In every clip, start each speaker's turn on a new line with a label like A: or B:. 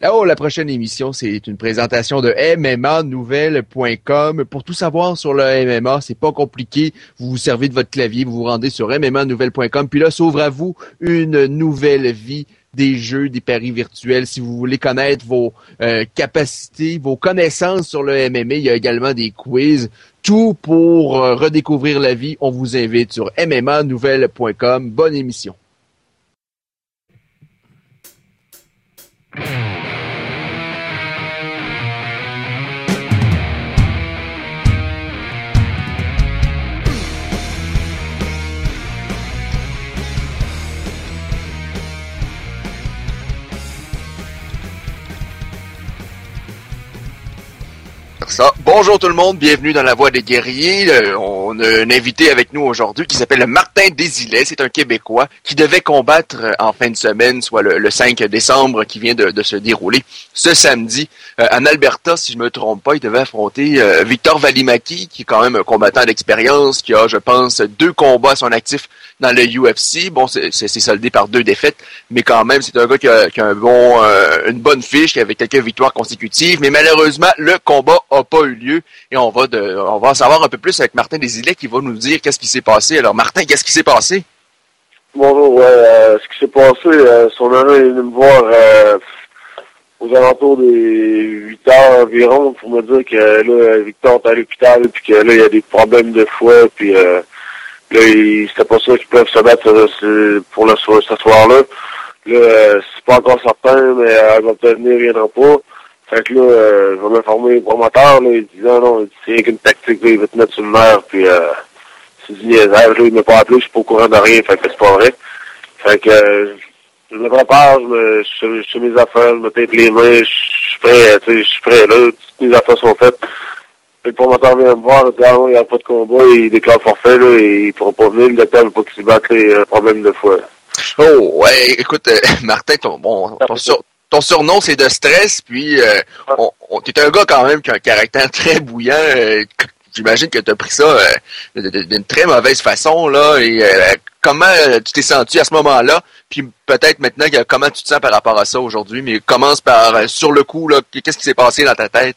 A: Là-haut, la prochaine émission, c'est une présentation de MMAnouvelle.com. Pour tout savoir sur le MMA, c'est pas compliqué. Vous vous servez de votre clavier, vous vous rendez sur MMAnouvelle.com, puis là s'ouvre à vous une nouvelle vie des jeux, des paris virtuels. Si vous voulez connaître vos euh, capacités, vos connaissances sur le MMA, il y a également des quiz. Tout pour euh, redécouvrir la vie. On vous invite sur MMAnouvelle.com. Bonne émission. Bonjour tout le monde, bienvenue dans la Voix des guerriers. Euh, on a un invité avec nous aujourd'hui qui s'appelle Martin Désilet. C'est un Québécois qui devait combattre euh, en fin de semaine, soit le, 5 décembre qui vient de, se dérouler ce samedi. Euh, en Alberta, si je me trompe pas, il devait affronter Victor Valimaki, qui est quand même un combattant d'expérience, qui a, je pense, deux combats à son actif dans le UFC. Bon, c'est soldé par deux défaites, mais quand même, c'est un gars qui a, un bon, une bonne fiche, qui avait quelques victoires consécutives. Mais malheureusement, le combat a pas eu lieu et on va de, on va en savoir un peu plus avec Martin Desilets qui va nous dire qu'est-ce qui s'est passé. Alors Martin, qu'est-ce qui s'est passé?
B: Bonjour, ouais, euh, ce qui s'est passé, euh, son ami est venu me voir euh, aux alentours des 8 heures environ pour me dire que là, Victor est à l'hôpital puis que là, il y a des problèmes de foie puis là, c'était pas sûr qu'ils peuvent se mettre pour le ce soir-là. Là, c'est pas encore certain, mais elle va peut-être venir, viendra pas. Fait que là, euh, je vais m'informer au promoteur, là, il dit non, c'est rien qu'une tactique, là, il va te mettre sur le nerf, puis euh, c'est du niaisage, là, il m'a pas appelé, je suis pas au courant de rien, fait que c'est pas vrai. Fait que euh, je me prépare, je me je, je, mes affaires, je me tape les mains, je suis prêt, tu sais, je suis prêt là, toutes mes affaires sont faites. Le promoteur vient me voir, il ah il n'y a pas de combat, il déclare forfait, là, et il pourra pas venir, le veut pas qu'il se batte les problèmes de foi.
A: Oh, ouais, écoute, euh, Martin, ton, bon, ton, sur, ton surnom c'est de stress, puis euh, on, on t'es un gars quand même qui a un caractère très bouillant. Euh, J'imagine que tu as pris ça euh, d'une très mauvaise façon là. Et euh, comment tu t'es senti à ce moment-là Puis peut-être maintenant, comment tu te sens par rapport à ça aujourd'hui Mais commence par sur le coup là. Qu'est-ce qui s'est passé dans ta tête?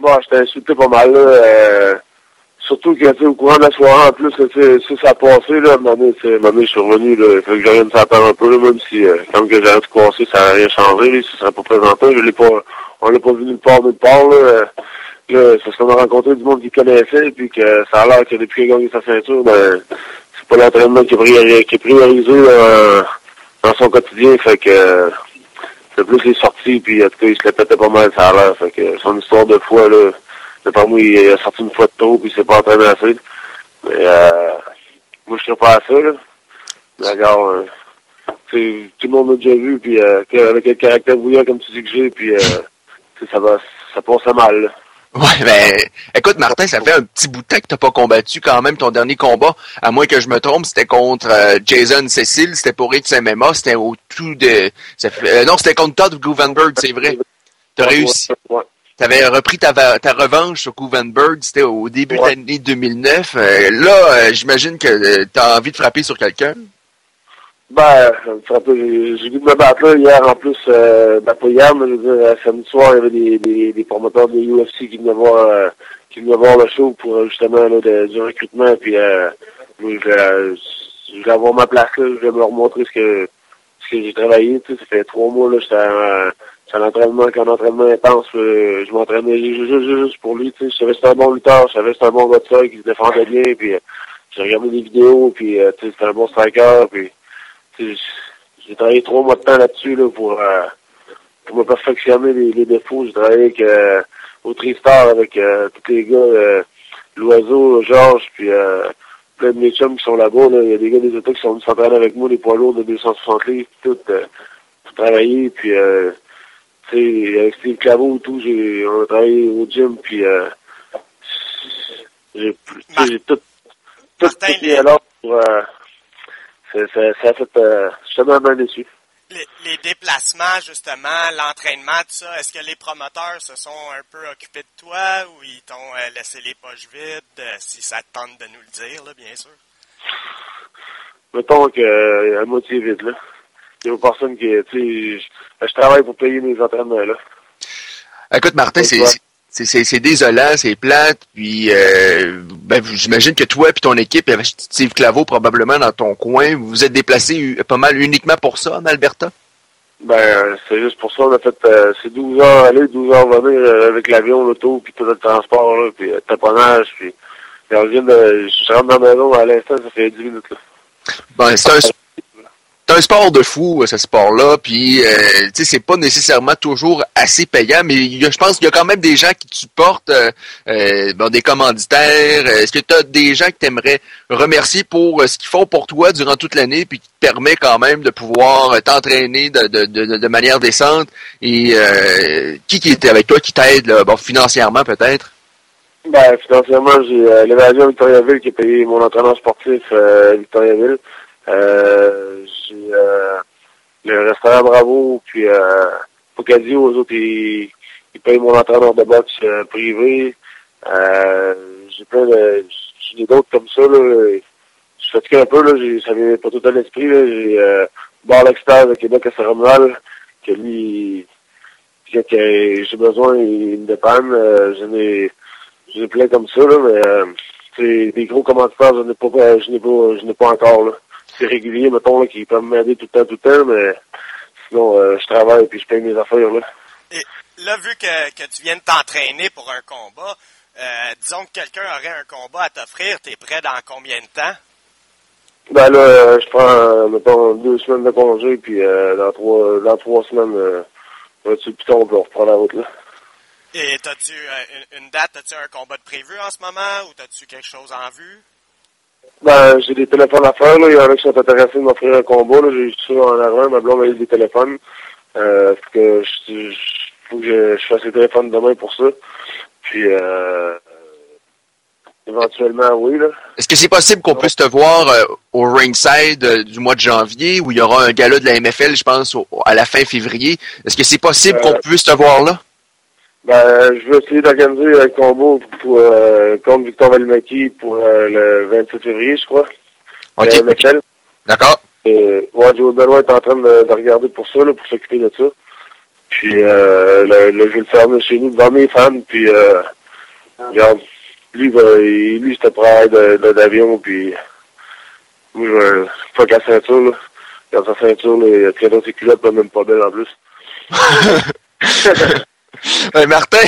B: Bon, j'étais insulté pas mal là. Surtout que, tu au courant de la soirée, en plus, si ça a passé, là, à un moment je suis revenu, là, fait que j'ai rien de faire un peu, là, même si, euh, quand que rien de passer, ça n'a rien changé, là, ça serait pas présenté, je l'ai pas, on l'a pas vu nulle part, nulle part, là, euh, là, parce qu'on a rencontré du monde qui connaissait, puis que ça a l'air que depuis qu'il a gagné sa ceinture, ben, c'est pas l'entraînement qui est priorisé, là, dans son quotidien, fait que, c'est plus les sorties, puis en tout cas, il se le pétait pas mal, ça a l'air, fait que, son histoire de foi, là, par moi, il a sorti une fois de trop, puis il s'est pas entraîné assez. Mais euh, moi, je suis pas à ça, là. D'accord. Euh, tout le monde m'a déjà vu, puis euh, avec un caractère bouillant comme tu dis que j'ai, puis euh, ça va, ça passe mal, là.
A: Ouais, ben, écoute, Martin, ça fait un petit bout de temps que t'as pas combattu quand même ton dernier combat. À moins que je me trompe, c'était contre euh, Jason Cecil, c'était pour X MMA, c'était au tout de, ça fait, euh, non, c'était contre Todd Guvenberg, c'est vrai. T'as réussi. Ouais. Tu avais repris ta, ta revanche sur Kuvenberg, c'était au début de l'année 2009. Euh, là, euh, j'imagine que euh, tu as envie de frapper sur quelqu'un.
B: Ben, j'ai vu me battre hier en plus, ben pas hier, mais je veux dire, samedi soir, il y avait des, des, des promoteurs de UFC qui venaient voir qui venaient voir le show pour justement là, du recrutement. Puis euh, je, je, vais avoir ma place là, je vais me remontrer ce que ce que j'ai travaillé. Tu sais, ça fait trois mois là, j'étais c'est un entraînement, entraînement intense. Euh, je m'entraînais juste, juste, pour lui. Tu sais, je savais que c'était un bon lutteur, je savais que c'était un bon ça, qui se défendait bien. Puis euh, j'ai regardé des vidéos, puis euh, tu sais, c'était un bon striker. Puis j'ai travaillé trois mois de temps là-dessus là, pour, pour me perfectionner les, les défauts. J'ai travaillé avec au Tristar avec tous les gars, l'oiseau, Georges, puis plein de mes chums qui sont là-bas. Là. Il y a des gars des États qui sont venus s'entraîner avec moi, les poids lourds de 260 livres, tout, tout travailler. Puis sais, avec Steve Claveau et tout, j'ai, on a travaillé au gym, puis euh, j'ai, j'ai tout, tout, Martin, tout alors pour, euh, ça, ça, a fait, euh, justement bien déçu.
C: Les, les, déplacements, justement, l'entraînement, tout ça, est-ce que les promoteurs se sont un peu occupés de toi ou ils t'ont euh, laissé les poches vides, euh, si ça te tente de nous le dire, là, bien sûr?
B: Mettons que euh, à moitié vide, là. il n'y a personne qui, tu sais, je, je travaille pour payer mes entraînements, là.
A: Écoute, Martin, c'est. C'est- c'est c'est désolant, c'est plate, puis euh, ben, j'imagine que toi et ton équipe, il y avait Steve Claveau probablement dans ton coin, vous vous êtes déplacés u- pas mal uniquement pour ça en Alberta?
B: Ben, c'est juste pour ça, on a fait, euh, c'est 12 heures aller, 12 heures venir euh, avec l'avion, l'auto, puis tout le transport, là, puis euh, taponnage, puis, puis on vient de, je rentre dans la maison à l'instant, ça fait 10 minutes, là.
A: Ben, c'est un, c'est un sport de fou, ce sport-là, puis euh, tu sais, c'est pas nécessairement toujours assez payant, mais je pense qu'il y a quand même des gens qui te supportent, euh, euh, des commanditaires. Est-ce que tu as des gens que tu aimerais remercier pour euh, ce qu'ils font pour toi durant toute l'année, puis qui te permet quand même de pouvoir euh, t'entraîner de, de, de, de manière décente? Et euh, qui qui était avec toi, qui t'aide, bon, financièrement peut-être?
B: Ben, financièrement, j'ai euh, l'évasion Victoriaville qui a payé mon entraîneur sportif euh, Victoriaville. Euh, j'ai euh, le restaurant Bravo, puis euh, Pocadie, aux autres, ils, ils payent mon entraîneur de boxe euh, privé. J'ai plein de... J'ai d'autres comme ça, là. Je fatigue un peu, là. Ça vient pas tout à l'esprit, là. J'ai Bar L'extase de Québec à Saint-Romuald, que lui, que j'ai besoin, il me dépanne. Euh, j'en ai... J'en ai plein comme ça, là, mais euh, des gros commanditaires, je n'ai pas, je n'ai pas, je n'ai pas encore, là. C'est régulier, mettons, là, qui peuvent m'aider tout le temps, tout le temps, mais sinon, euh, je travaille puis je paye mes affaires, là.
C: Là, vu que, que tu viens de t'entraîner pour un combat, euh, disons que quelqu'un aurait un combat à t'offrir, t'es prêt dans combien de temps?
B: Ben là, euh, je prends, mettons, deux semaines de congé, puis euh, dans trois, dans trois semaines, euh, on va dessus le piton, puis on reprend la route, là.
C: Et t'as-tu une, une date, as-tu un combat de prévu en ce moment ou t'as-tu quelque chose en vue?
B: Ben, j'ai des téléphones à faire, là. Il y en a qui sont intéressés de m'offrir un combat, là. J'ai ça en arrivant, ma blonde a eu des téléphones. Euh, faut que je, je- faut que je, je fasse les téléphones demain pour ça. Puis, euh, éventuellement, oui, là.
A: Est-ce que c'est possible qu'on puisse te voir euh, au ringside euh, du mois de janvier, où il y aura un gala de la MFL, je pense, au- à la fin février? Est-ce que c'est possible
B: Euh,
A: qu'on puisse te voir là?
B: Ben, je vais essayer d'organiser un combat pour, euh, contre Victor Valimaki pour euh, le 27 février, je crois.
A: OK.
B: Euh.
A: D'accord.
B: Et, ouais, Joe Benoit est en train de, de regarder pour ça, là, pour s'occuper de ça. Puis, euh, le, je vais le faire chez nous devant mes fans, puis, euh, regarde, lui, va, il- lui, c'était prêt de, de, d'avion, puis, moi, je vais, fuck la ceinture, là. Dans sa ceinture, là, il a dans ses culottes, pas même pas belle en plus.
A: Martin,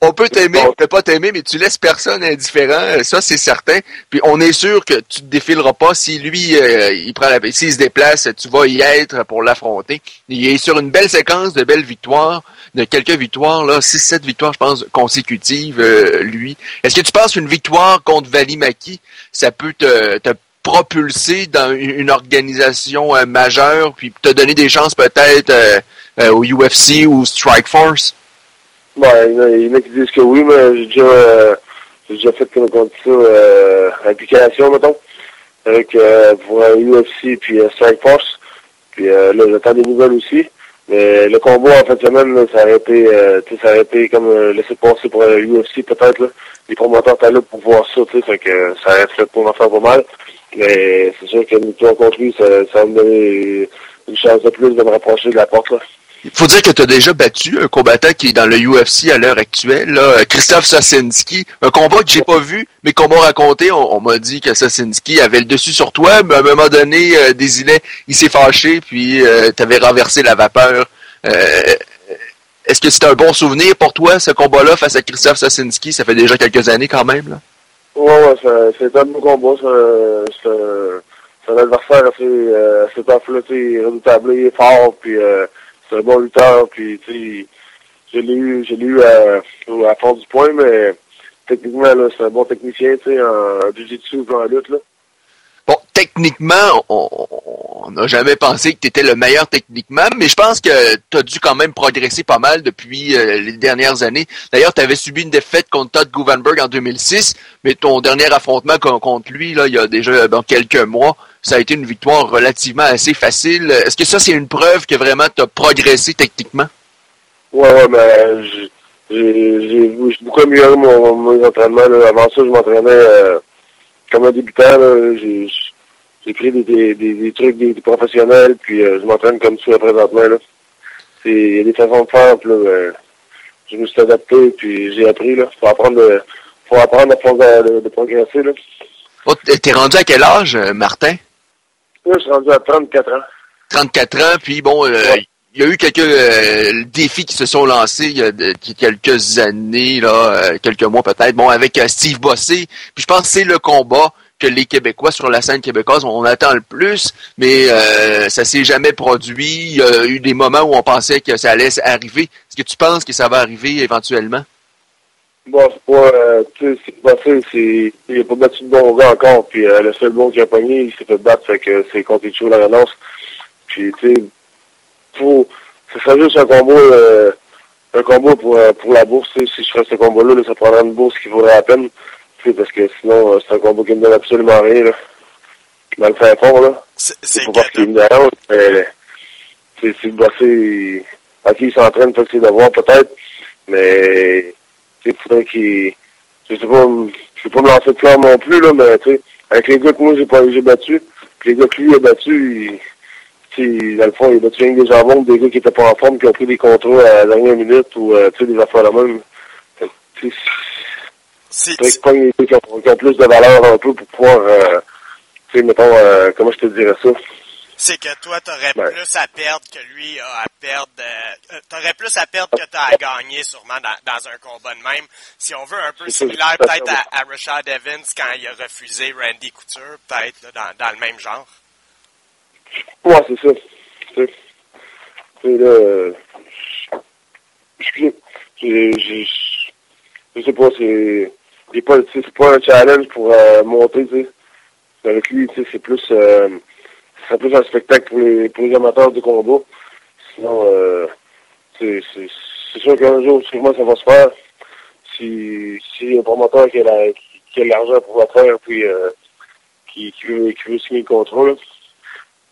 A: on, peut t'aimer, on peut pas t'aimer, mais tu laisses personne indifférent, euh, ça c'est certain. Puis on est sûr que tu te défileras pas si lui euh, il prend la s'il se déplace, tu vas y être pour l'affronter. Il est sur une belle séquence de belles victoires, de quelques victoires là, 6 7 victoires je pense consécutives euh, lui. Est-ce que tu penses qu'une victoire contre Valimaki, ça peut te, propulser dans une organisation majeure puis te donner des chances peut-être euh, euh, au UFC ou Strike Force?
B: Ouais, il y en a- a qui disent que oui, mais j'ai déjà, euh, déjà fait, comme on dit ça, euh, application, mettons, avec, euh, pour euh, UFC puis euh, Strike Force. Puis euh, là, j'attends des nouvelles aussi. Mais le combat en fin de semaine, là, ça aurait été, euh, ça aurait été comme euh, laisser passer pour euh, UFC peut-être, là. Les promoteurs étaient là pour voir ça, tu sais, fait que ça aurait fait pour en faire pas mal. Mais c'est sûr que victoire contre lui, ça, ça me donner une chance de plus de me rapprocher de la porte, là.
A: Il faut dire que tu as déjà battu un combattant qui est dans le UFC à l'heure actuelle, là, Christophe Sosinski. Un combat que j'ai pas vu, mais qu'on m'a raconté. On, m'a dit que Sosinski avait le dessus sur toi, mais à un moment donné, euh, il s'est fâché, puis tu avais renversé la vapeur. Euh, Est-ce que c'est un bon souvenir pour toi, ce combat-là, face à Christophe Sosinski? Ça fait déjà quelques années quand même. Là.
B: Ouais, ouais, c'est un bon combat. C'est c'est un- adversaire assez, euh, assez tu sais, redoutable, fort, puis euh, c'est un bon lutteur, puis tu sais, je l'ai eu, à, à fond du point, mais techniquement, là, c'est un bon technicien, tu sais, en, en jiu-jitsu, en lutte.
A: Bon, techniquement, on n'a jamais pensé que tu étais le meilleur techniquement, mais je pense que tu as dû quand même progresser pas mal depuis euh, les dernières années. D'ailleurs, tu avais subi une défaite contre Todd Guvenberg en 2006, mais ton dernier affrontement con- contre lui, là, il y a déjà dans quelques mois, ça a été une victoire relativement assez facile. Est-ce que ça, c'est une preuve que vraiment tu as progressé techniquement?
B: Ouais, ouais, mais j'ai beaucoup amélioré mon, mon entraînement, là. Avant ça, je m'entraînais euh, comme un débutant. J'ai pris des, des, des, trucs des, professionnels, puis je m'entraîne comme ça présentement. Là. Il y a des façons de faire, puis là, je me suis adapté, puis j'ai appris. Là. Faut apprendre, faut apprendre à de, de, progresser. Là.
A: Oh, T'es rendu à quel âge, Martin?
B: Là, je suis rendu à 34 ans.
A: 34 ans, puis bon, il y a eu quelques euh, défis qui se sont lancés il y a quelques années, là, euh, quelques mois peut-être. Bon, avec euh, Steve Bossé. Puis je pense que c'est le combat que les Québécois sur la scène québécoise, on attend le plus, mais ça s'est jamais produit. Il y a eu des moments où on pensait que ça allait arriver. Est-ce que tu penses que ça va arriver éventuellement?
B: Bon, c'est pas, tu sais, Bossé, c'est, il a pas battu de bon gars encore, puis le seul bon qui a pogné, il s'est fait battre, fait que c'est contre Icho la renonce. Puis, tu sais, faut, ce serait juste un combat, euh, un combat pour, euh, pour la bourse. Si je ferais ce combat-là, ça prendrait une bourse qui vaudrait la peine. Parce que sinon, euh, c'est un combat qui me donne absolument rien. Là. Dans le fin fond, là.
C: C'est
B: pas qu'il me donne, mais c'est le bossé à qui il s'entraîne, faut ses devoirs peut-être. Mais il faudrait qu'il. Je sais pas, je vais pas me lancer de flamme non plus, là, mais tu sais, avec les gars que moi j'ai pas j'ai battu, puis les gars que lui a battu, il, dans le fond, il a battu des jambons, des gars qui étaient pas en forme, qui ont pris des contrôles à la dernière minute ou euh, tu sais, des affaires la même. C'est pas des gars qui ont, qui ont, plus de valeur un peu pour pouvoir, euh, tu sais, mettons, euh, comment je te dirais ça?
C: C'est que toi, t'aurais aurais plus à perdre que lui a à perdre. Euh, t'aurais plus à perdre que t'as à gagner sûrement dans, dans, un combat de même. Si on veut un peu similaire peut-être à, à, Rashad Evans quand il a refusé Randy Couture, peut-être dans, dans le même genre.
B: Ouais, c'est ça. C'est là. Euh, excusez. Je sais pas, c'est. C'est pas un challenge pour euh, monter, tu sais. Avec lui, tu sais, c'est plus. Euh, c'est plus un spectacle pour les, pour les amateurs de combat. Sinon, euh, c'est sûr qu'un jour, sûrement, ça va se faire. Si, si un promoteur qui a l'argent pour le faire, puis euh, qui, qui, veut, qui veut signer le contrat, là,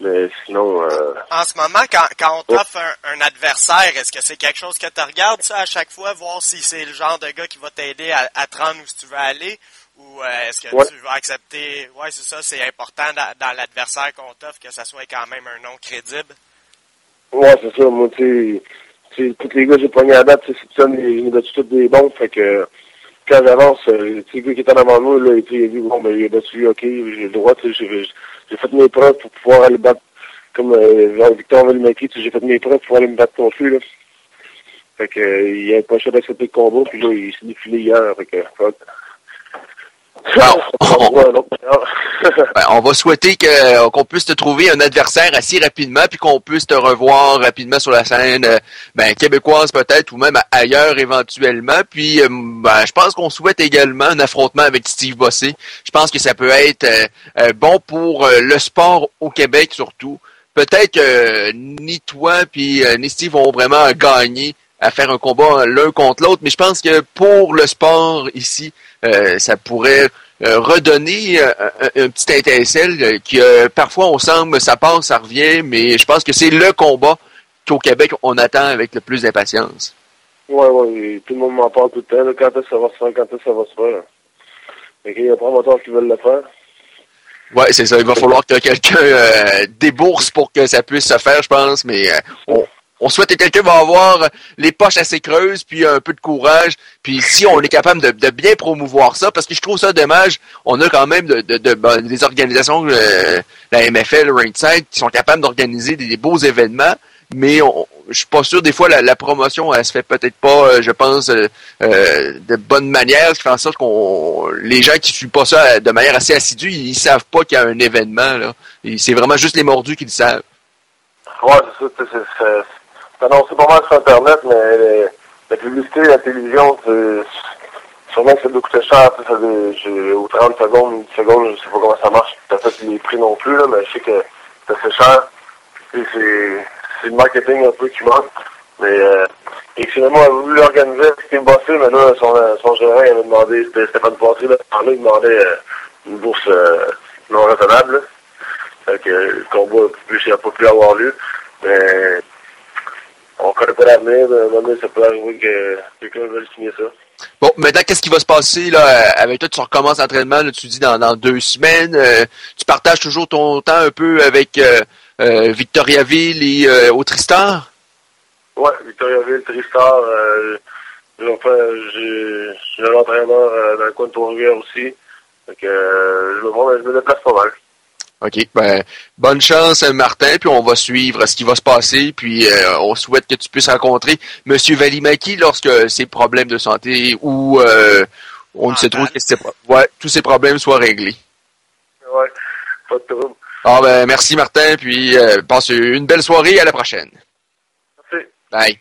B: mais sinon. Euh...
C: En ce moment, quand, quand on t'offre un, un, adversaire, est-ce que c'est quelque chose que tu regardes ça à chaque fois, voir si c'est le genre de gars qui va t'aider à, à te rendre où tu veux aller? Ou euh, est-ce que tu vas accepter? Ouais, c'est ça, c'est important dans, dans l'adversaire qu'on t'offre que ça soit quand même un nom crédible?
B: Ouais, c'est ça. Moi, tu sais, tous les gars que j'ai pognés à date, c'est ça, ils nous tous des bons. Fait que quand j'avance, euh, tu sais, le gars qui était devant nous, là, il a dit, bon, ben, il a battu, ok, j'ai le droit, tu sais, j'ai fait mes preuves pour pouvoir aller battre, comme euh, Victor Velmaki, j'ai fait mes preuves pour aller me battre contre lui. Là. Fait que, euh, il a pas cher d'accepter le combat, puis là, il s'est défilé hier. Fait que,
A: ben, on va souhaiter que, qu'on puisse te trouver un adversaire assez rapidement, puis qu'on puisse te revoir rapidement sur la scène euh, ben, québécoise peut-être, ou même ailleurs éventuellement. Puis euh, ben, je pense qu'on souhaite également un affrontement avec Steve Bossé. Je pense que ça peut être euh, bon pour le sport au Québec surtout. Peut-être que ni toi puis ni Steve vont vraiment gagner à faire un combat l'un contre l'autre, mais je pense que pour le sport ici, euh, ça pourrait euh, redonner euh, un, petit étincelle qui parfois on semble ça passe, ça revient, mais je pense que c'est le combat qu'au Québec on attend avec le plus d'impatience.
B: Oui, oui, tout le monde m'en parle tout le temps, quand est-ce que ça va se faire, quand est-ce que ça va se faire? il y a promoteurs qui veulent le faire.
A: Oui, c'est ça. Il va falloir que quelqu'un débourse pour que ça puisse se faire, je pense, mais on, on souhaite que quelqu'un va avoir les poches assez creuses, puis un peu de courage, puis si on est capable de, bien promouvoir ça, parce que je trouve ça dommage, on a quand même de, ben, des organisations, euh, la MFL, Ringside, qui sont capables d'organiser des, beaux événements, mais on, je suis pas sûr des fois la, promotion elle se fait peut-être pas euh, je pense euh, de bonne manière ce qui fait en sorte qu'on les gens qui suivent pas ça de manière assez assidue ils, savent pas qu'il y a un événement là. C'est vraiment juste les mordus qui le savent.
B: Ouais c'est ça non, c'est pas mal sur Internet, mais la publicité, la télévision, sûrement que ça doit coûter cher. Ça, au 30 secondes, une seconde, je sais pas comment ça marche. T'as fait les prix non plus, là, mais je sais que c'est assez cher. C'est, le marketing un peu qui manque. Mais euh, et finalement, on a voulu l'organiser, c'était bossé, mais là, son, son gérant avait demandé, c'était Stéphane Poitier, là, il demandait euh, une bourse euh, non raisonnable. Fait que le combat n'a pas pu avoir lieu. Mais on connaît pas l'avenir. Moment ça peut arriver que quelqu'un veuille signer ça.
A: Bon, maintenant, qu'est-ce qui va se passer là? Avec toi? Tu recommences l'entraînement, tu dis dans, dans deux semaines. Euh, tu partages toujours ton temps un peu avec euh, euh, Victoriaville et au Tristar?
B: Ouais, Victoriaville, Tristar. Euh, j'ai un entraîneur dans le coin de Trois-Rivières aussi. Donc, je, me, je me déplace pas mal.
A: OK. Ben, bonne chance, Martin, puis on va suivre ce qui va se passer, puis euh, on souhaite que tu puisses rencontrer M. Valimaki lorsque ses problèmes de santé ou euh, on ne sait trop que ouais, tous ces problèmes soient réglés.
B: Ouais, pas de trouble.
A: Ah ben, merci Martin, puis euh, passe une belle soirée, à la prochaine.
B: Merci.
A: Bye.